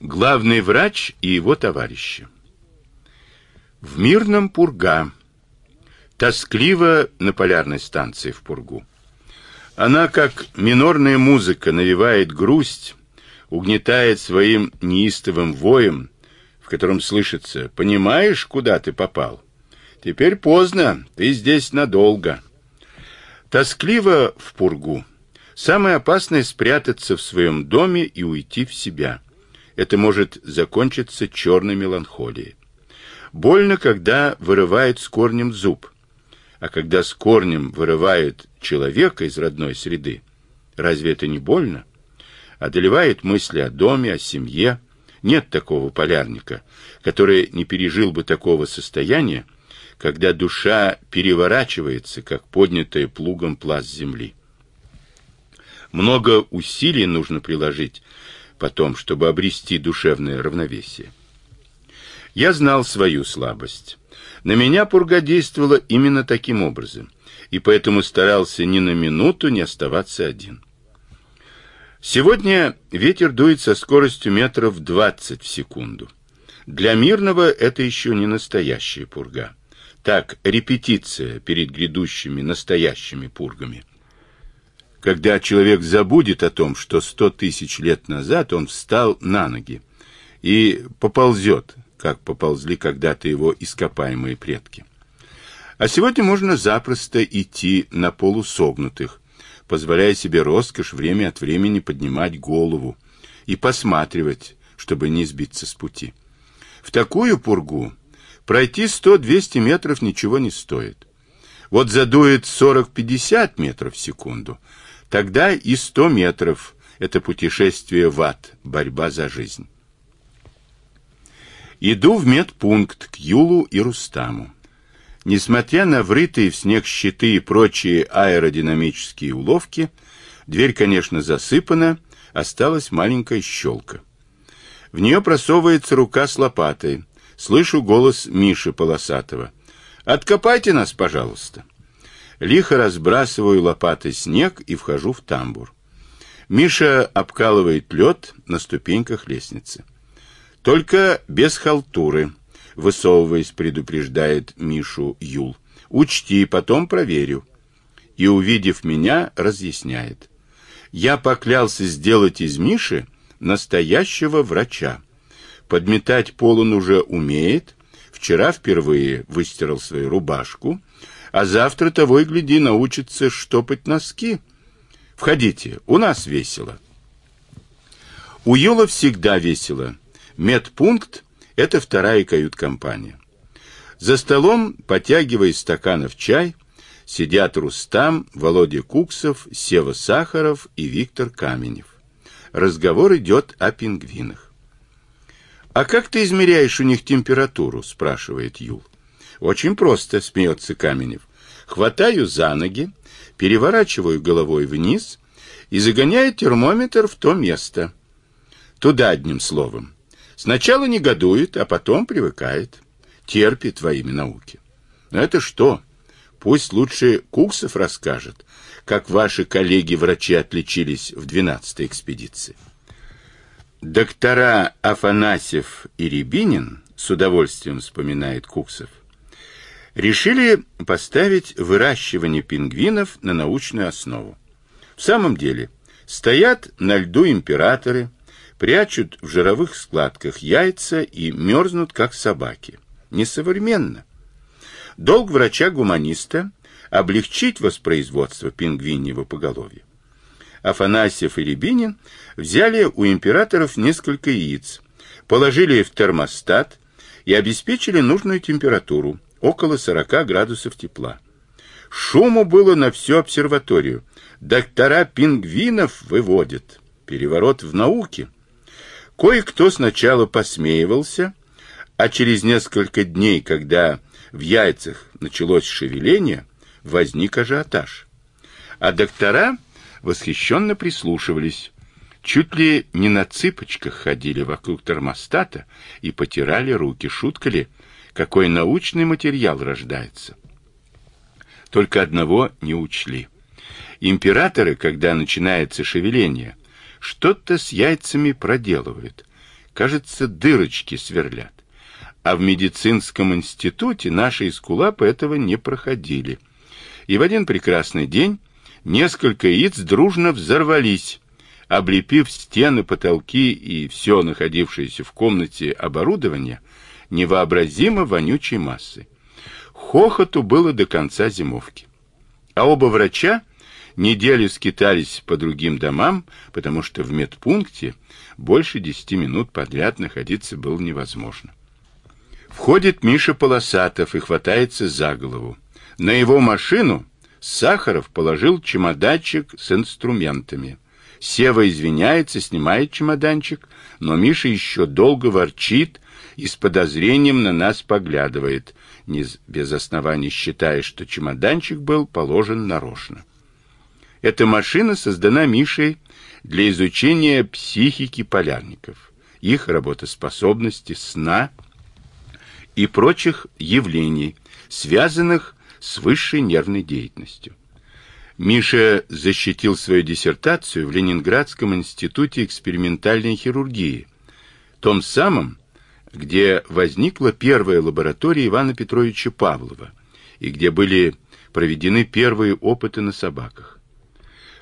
Главный врач и его товарищи. В мирном пурга. Тоскливо на полярной станции в пургу. Она, как минорная музыка, навевает грусть, угнетает своим неистовым воем, в котором слышится «Понимаешь, куда ты попал? Теперь поздно, ты здесь надолго». Тоскливо в пургу. Самое опасное спрятаться в своем доме и уйти в себя. Это может закончиться черной меланхолией. Больно, когда вырывает с корнем зуб. А когда с корнем вырывает человека из родной среды, разве это не больно? Одолевает мысли о доме, о семье. Нет такого полярника, который не пережил бы такого состояния, когда душа переворачивается, как поднятая плугом пласт земли. Много усилий нужно приложить потом, чтобы обрести душевное равновесие. Я знал свою слабость. На меня пурга действовала именно таким образом, и поэтому старался ни на минуту не оставаться один. Сегодня ветер дует со скоростью метров 20 в секунду. Для мирного это еще не настоящая пурга. Так, репетиция перед грядущими настоящими пургами. Когда человек забудет о том, что сто тысяч лет назад он встал на ноги и поползет, как поползли когда-то его ископаемые предки. А сегодня можно запросто идти на полусогнутых, позволяя себе роскошь время от времени поднимать голову и посматривать, чтобы не сбиться с пути. В такую пургу пройти 100-200 метров ничего не стоит. Вот задует 40-50 метров в секунду, тогда и 100 метров – это путешествие в ад, борьба за жизнь. Иду в медпункт к Юлу и Рустаму. Несмотря на врытые в снег щиты и прочие аэродинамические уловки, дверь, конечно, засыпана, осталась маленькая щелка. В нее просовывается рука с лопатой. Слышу голос Миши Полосатого. «Откопайте нас, пожалуйста». Лихо разбрасываю лопатой снег и вхожу в тамбур. Миша обкалывает лед на ступеньках лестницы. Только без халтуры, высовываясь, предупреждает Мишу Юл. Учти, потом проверю. И, увидев меня, разъясняет. Я поклялся сделать из Миши настоящего врача. Подметать пол он уже умеет. Вчера впервые выстирал свою рубашку, а завтра того и гляди научится штопать носки. Входите, у нас весело. У Юла всегда весело. Медпункт – это вторая кают-компания. За столом, потягивая из стаканов чай, сидят Рустам, Володя Куксов, Сева Сахаров и Виктор Каменев. Разговор идет о пингвинах. «А как ты измеряешь у них температуру?» – спрашивает Юл. «Очень просто», – смеется Каменев. «Хватаю за ноги, переворачиваю головой вниз и загоняю термометр в то место. Туда одним словом. Сначала негодует, а потом привыкает. Терпит во имя науки. Но это что? Пусть лучше Куксов расскажет, как ваши коллеги-врачи отличились в 12-й экспедиции. Доктора Афанасьев и Рябинин, с удовольствием вспоминает Куксов, решили поставить выращивание пингвинов на научную основу. В самом деле, стоят на льду императоры, прячут в жировых складках яйца и мерзнут, как собаки. Несовременно. Долг врача-гуманиста – облегчить воспроизводство пингвиньего поголовья. Афанасьев и Рябинин взяли у императоров несколько яиц, положили в термостат и обеспечили нужную температуру – около 40 градусов тепла. Шуму было на всю обсерваторию. Доктора пингвинов выводят. Переворот в науке – Кое-кто сначала посмеивался, а через несколько дней, когда в яйцах началось шевеление, возник ажиотаж. А доктора восхищенно прислушивались, чуть ли не на цыпочках ходили вокруг термостата и потирали руки. Шутка ли, какой научный материал рождается? Только одного не учли. Императоры, когда начинается шевеление, что-то с яйцами проделывают. кажется, дырочки сверлят. А в медицинском институте наши эскулапы этого не проходили. И в один прекрасный день несколько яиц дружно взорвались, облепив стены, потолки и все находившееся в комнате оборудование невообразимо вонючей массой. Хохоту было до конца зимовки. А оба врача неделю скитались по другим домам, потому что в медпункте больше десяти минут подряд находиться было невозможно. Входит Миша Полосатов и хватается за голову. На его машину Сахаров положил чемоданчик с инструментами. Сева извиняется, снимает чемоданчик, но Миша еще долго ворчит и с подозрением на нас поглядывает, не без оснований считая, что чемоданчик был положен нарочно. Эта машина создана Мишей для изучения психики полярников, их работоспособности, сна и прочих явлений, связанных с высшей нервной деятельностью. Миша защитил свою диссертацию в Ленинградском институте экспериментальной хирургии, том самом, где возникла первая лаборатория Ивана Петровича Павлова и где были проведены первые опыты на собаках.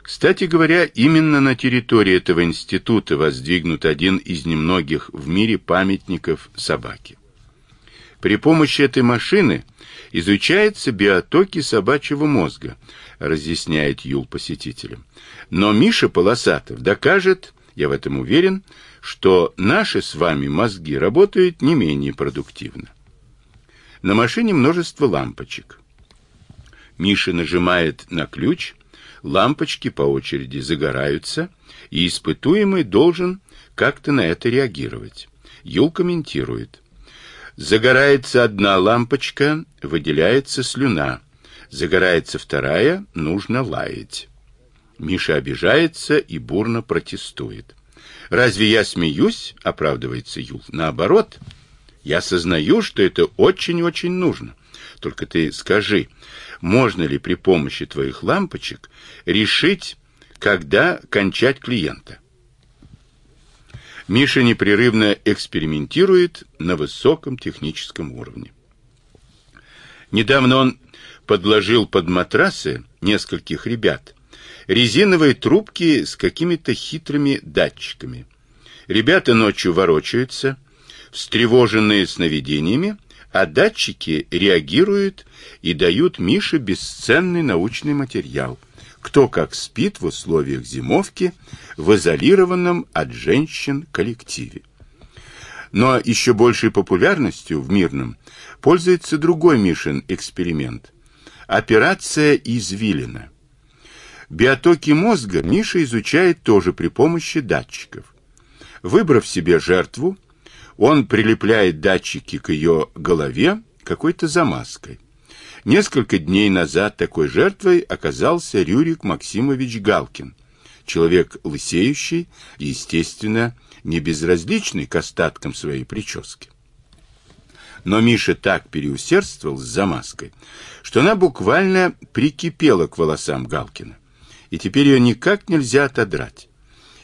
Кстати говоря, именно на территории этого института воздвигнут один из немногих в мире памятников собаки. При помощи этой машины изучается биотоки собачьего мозга, разъясняет Юл посетителям. Но Миша Полосатов докажет, я в этом уверен, что наши с вами мозги работают не менее продуктивно. На машине множество лампочек. Миша нажимает на ключ, лампочки по очереди загораются, и испытуемый должен как-то на это реагировать. Юл комментирует. Загорается одна лампочка, выделяется слюна. Загорается вторая, нужно лаять. Миша обижается и бурно протестует. «Разве я смеюсь?» — оправдывается Юл. «Наоборот, я сознаю, что это очень-очень нужно. Только ты скажи, можно ли при помощи твоих лампочек решить, когда кончать клиента. Миша непрерывно экспериментирует на высоком техническом уровне. Недавно он подложил под матрасы нескольких ребят резиновые трубки с какими-то хитрыми датчиками. Ребята ночью ворочаются, встревоженные сновидениями, а датчики реагируют и дают Мише бесценный научный материал. Кто как спит в условиях зимовки в изолированном от женщин коллективе. Но еще большей популярностью в Мирном пользуется другой Мишин эксперимент. Операция «Извилина». Биотоки мозга Миша изучает тоже при помощи датчиков. Выбрав себе жертву, он прилепляет датчики к ее голове какой-то замазкой. Несколько дней назад такой жертвой оказался Рюрик Максимович Галкин, человек лысеющий естественно, не безразличный к остаткам своей прически. Но Миша так переусердствовал с замазкой, что она буквально прикипела к волосам Галкина, и теперь ее никак нельзя отодрать.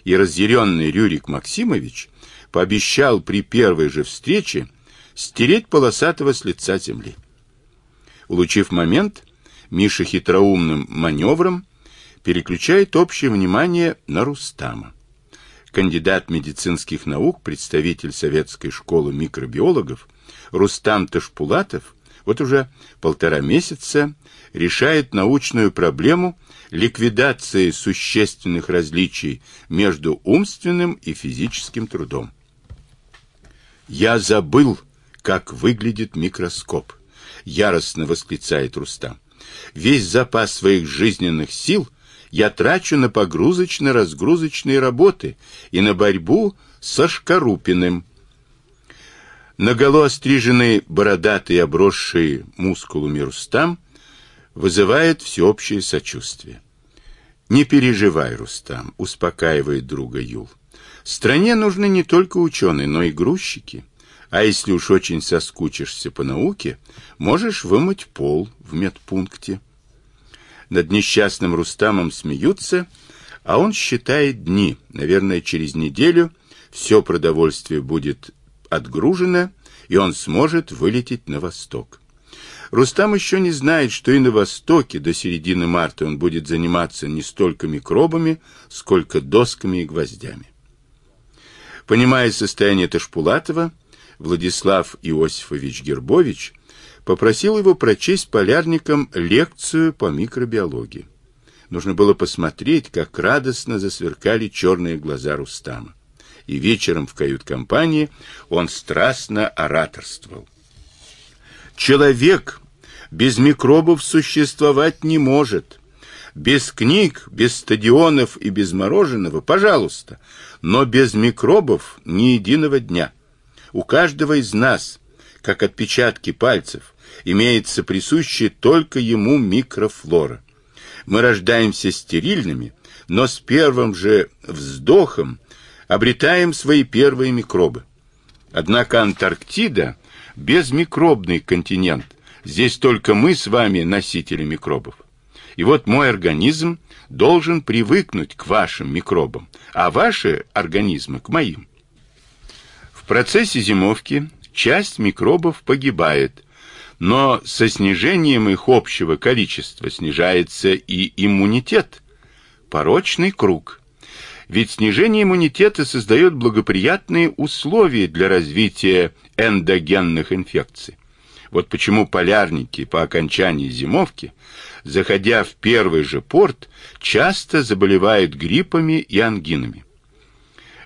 И разъяренный Рюрик Максимович пообещал при первой же встрече стереть полосатого с лица земли. Улучив момент, Миша хитроумным маневром переключает общее внимание на Рустама. Кандидат медицинских наук, представитель советской школы микробиологов Рустам Ташпулатов вот уже полтора месяца решает научную проблему ликвидации существенных различий между умственным и физическим трудом. «Я забыл, как выглядит микроскоп», — яростно восклицает Рустам. «Весь запас своих жизненных сил я трачу на погрузочно-разгрузочные работы и на борьбу со Шкарупиным». Наголо остриженный, бородатый, обросший мускулами Рустам вызывает всеобщее сочувствие. «Не переживай, Рустам», — успокаивает друга Юл. Стране нужны не только ученые, но и грузчики. А если уж очень соскучишься по науке, можешь вымыть пол в медпункте. Над несчастным Рустамом смеются, а он считает дни. Наверное, через неделю все продовольствие будет отгружено, и он сможет вылететь на восток. Рустам еще не знает, что и на востоке до середины марта он будет заниматься не столько микробами, сколько досками и гвоздями. Понимая состояние Ташпулатова, Владислав Иосифович Гербович попросил его прочесть полярникам лекцию по микробиологии. Нужно было посмотреть, как радостно засверкали черные глаза Рустама. И вечером в кают-компании он страстно ораторствовал. Человек без микробов существовать не может. Без книг, без стадионов и без мороженого, пожалуйста, но без микробов ни единого дня. У каждого из нас, как отпечатки пальцев, имеется присущая только ему микрофлора. Мы рождаемся стерильными, но с первым же вздохом обретаем свои первые микробы. Однако Антарктида безмикробный континент. Здесь только мы с вами носители микробов. И вот мой организм должен привыкнуть к вашим микробам, а ваши организмы к моим. В процессе зимовки часть микробов погибает, но со снижением их общего количества снижается и иммунитет. Порочный круг. Ведь снижение иммунитета создает благоприятные условия для развития эндогенных инфекций. Вот почему полярники по окончании зимовки, заходя в первый же порт, часто заболевают гриппами и ангинами.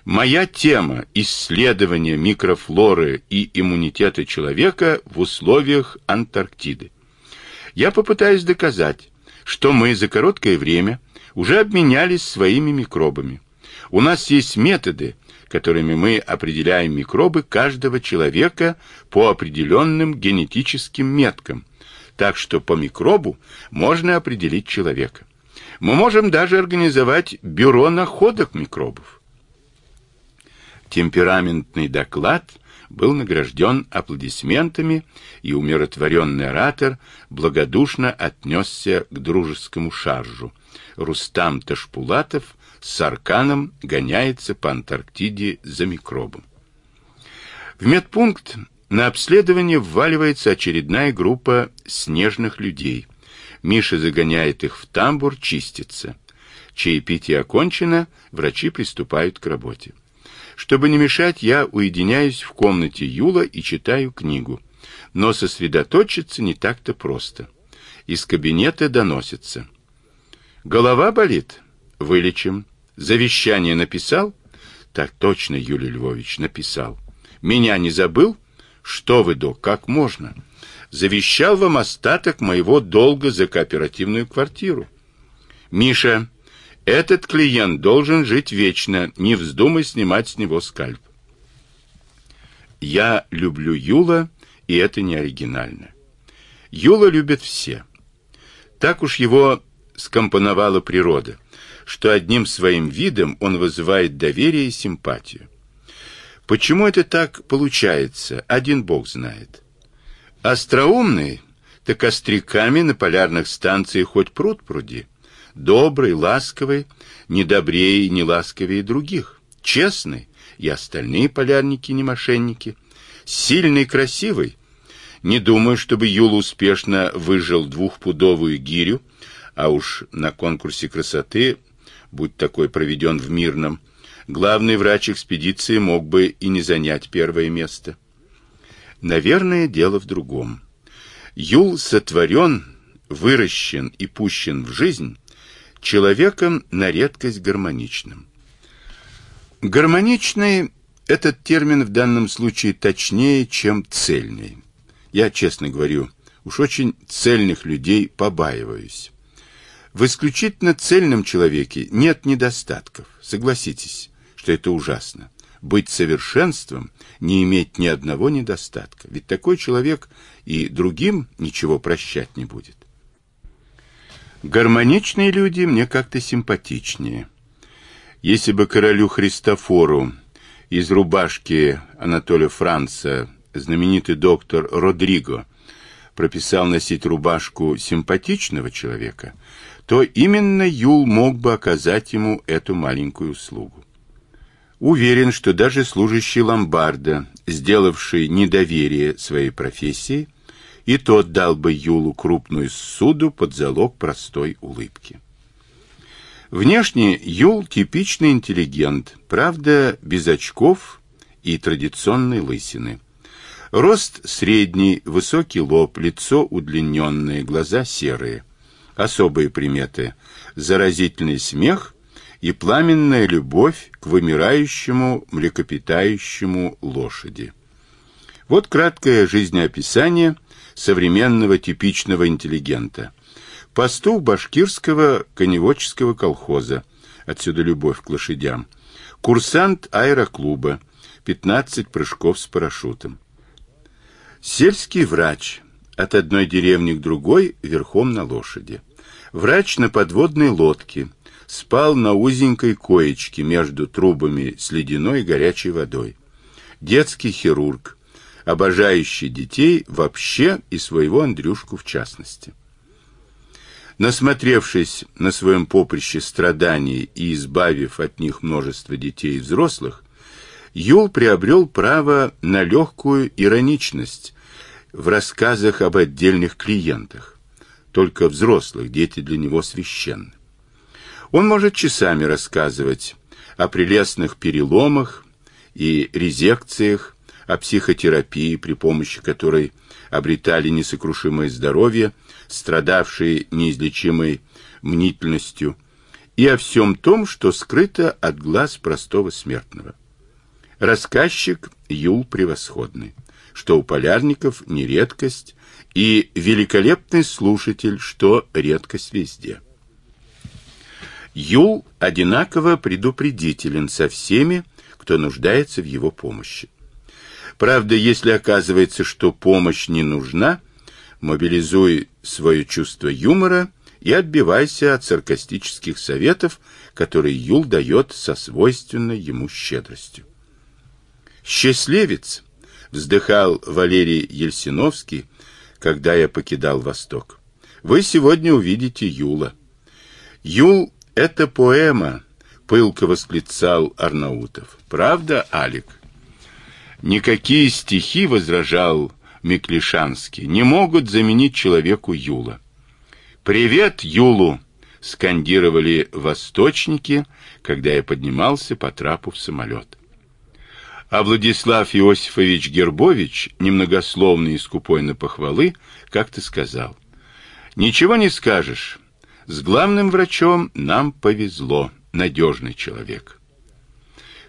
Моя тема исследования микрофлоры и иммунитета человека в условиях Антарктиды. Я попытаюсь доказать, что мы за короткое время уже обменялись своими микробами. У нас есть методы, которыми мы определяем микробы каждого человека по определенным генетическим меткам. Так что по микробу можно определить человека. Мы можем даже организовать бюро находок микробов. Темпераментный доклад был награжден аплодисментами, и умиротворенный оратор благодушно отнесся к дружескому шаржу. Рустам Ташпулатов с Арканом гоняется по Антарктиде за микробом. В медпункт на обследование вваливается очередная группа снежных людей. Миша загоняет их в тамбур чиститься. Чаепитие окончено, врачи приступают к работе. Чтобы не мешать, я уединяюсь в комнате Юла и читаю книгу. Но сосредоточиться не так-то просто. Из кабинета доносится. Голова болит? Вылечим. Завещание написал? Так точно, Юлий Львович, написал. Меня не забыл? Что вы, док, как можно? Завещал вам остаток моего долга за кооперативную квартиру. Миша, этот клиент должен жить вечно, не вздумай снимать с него скальп. Я люблю Юла, и это не оригинально. Юла любят все. Так уж его скомпоновала природа что одним своим видом он вызывает доверие и симпатию. Почему это так получается, один бог знает. Остроумный, так остряками на полярных станциях хоть пруд пруди. Добрый, ласковый, не добрее и не ласковее других. Честный, и остальные полярники не мошенники. Сильный, красивый. Не думаю, чтобы Юла успешно выжил двухпудовую гирю, а уж на конкурсе красоты будь такой проведен в Мирном, главный врач экспедиции мог бы и не занять первое место. Наверное, дело в другом. Юл сотворен, выращен и пущен в жизнь человеком на редкость гармоничным. Гармоничный этот термин в данном случае точнее, чем цельный. Я, честно говорю, уж очень цельных людей побаиваюсь. В исключительно цельном человеке нет недостатков. Согласитесь, что это ужасно. Быть совершенством, не иметь ни одного недостатка. Ведь такой человек и другим ничего прощать не будет. Гармоничные люди мне как-то симпатичнее. Если бы королю Христофору из рубашки Анатолия Франца знаменитый доктор Родриго прописал носить рубашку симпатичного человека, то именно Юл мог бы оказать ему эту маленькую услугу. Уверен, что даже служащий ломбарда, сделавший недоверие своей профессии, и тот дал бы Юлу крупную суду под залог простой улыбки. Внешне Юл типичный интеллигент, правда, без очков и традиционной лысины. Рост средний, высокий лоб, лицо удлиненное, глаза серые. Особые приметы – заразительный смех и пламенная любовь к вымирающему млекопитающему лошади. Вот краткое жизнеописание современного типичного интеллигента – Пастух башкирского коневодческого колхоза, отсюда любовь к лошадям. Курсант аэроклуба, 15 прыжков с парашютом. Сельский врач, от одной деревни к другой верхом на лошади. Врач на подводной лодке, спал на узенькой коечке между трубами с ледяной и горячей водой. Детский хирург, обожающий детей вообще и своего Андрюшку в частности. Насмотревшись на своем поприще страданий и избавив от них множество детей и взрослых, Юл приобрел право на легкую ироничность в рассказах об отдельных клиентах. Только взрослых дети для него священны. Он может часами рассказывать о прелестных переломах и резекциях, о психотерапии, при помощи которой обретали несокрушимое здоровье, страдавшие неизлечимой мнительностью, и о всем том, что скрыто от глаз простого смертного. Рассказчик Юл превосходный, что у полярников не редкость, и великолепный слушатель, что редкость везде. Юл одинаково предупредителен со всеми, кто нуждается в его помощи. Правда, если оказывается, что помощь не нужна, мобилизуй свое чувство юмора и отбивайся от саркастических советов, которые Юл дает со свойственной ему щедростью. «Счастливец!» — вздыхал Валерий Ельсиновский, когда я покидал Восток. «Вы сегодня увидите Юла». «Юл — это поэма», — пылко восклицал Арнаутов. «Правда, Алик?» Никакие стихи, возражал Миклишанский, не могут заменить человеку Юла. «Привет, Юлу!» — скандировали восточники, когда я поднимался по трапу в самолет. А Владислав Иосифович Гербович, немногословный и скупой на похвалы, как-то сказал, «Ничего не скажешь. С главным врачом нам повезло, надежный человек».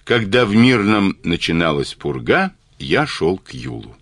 Когда в Мирном начиналась пурга, я шел к Юлу.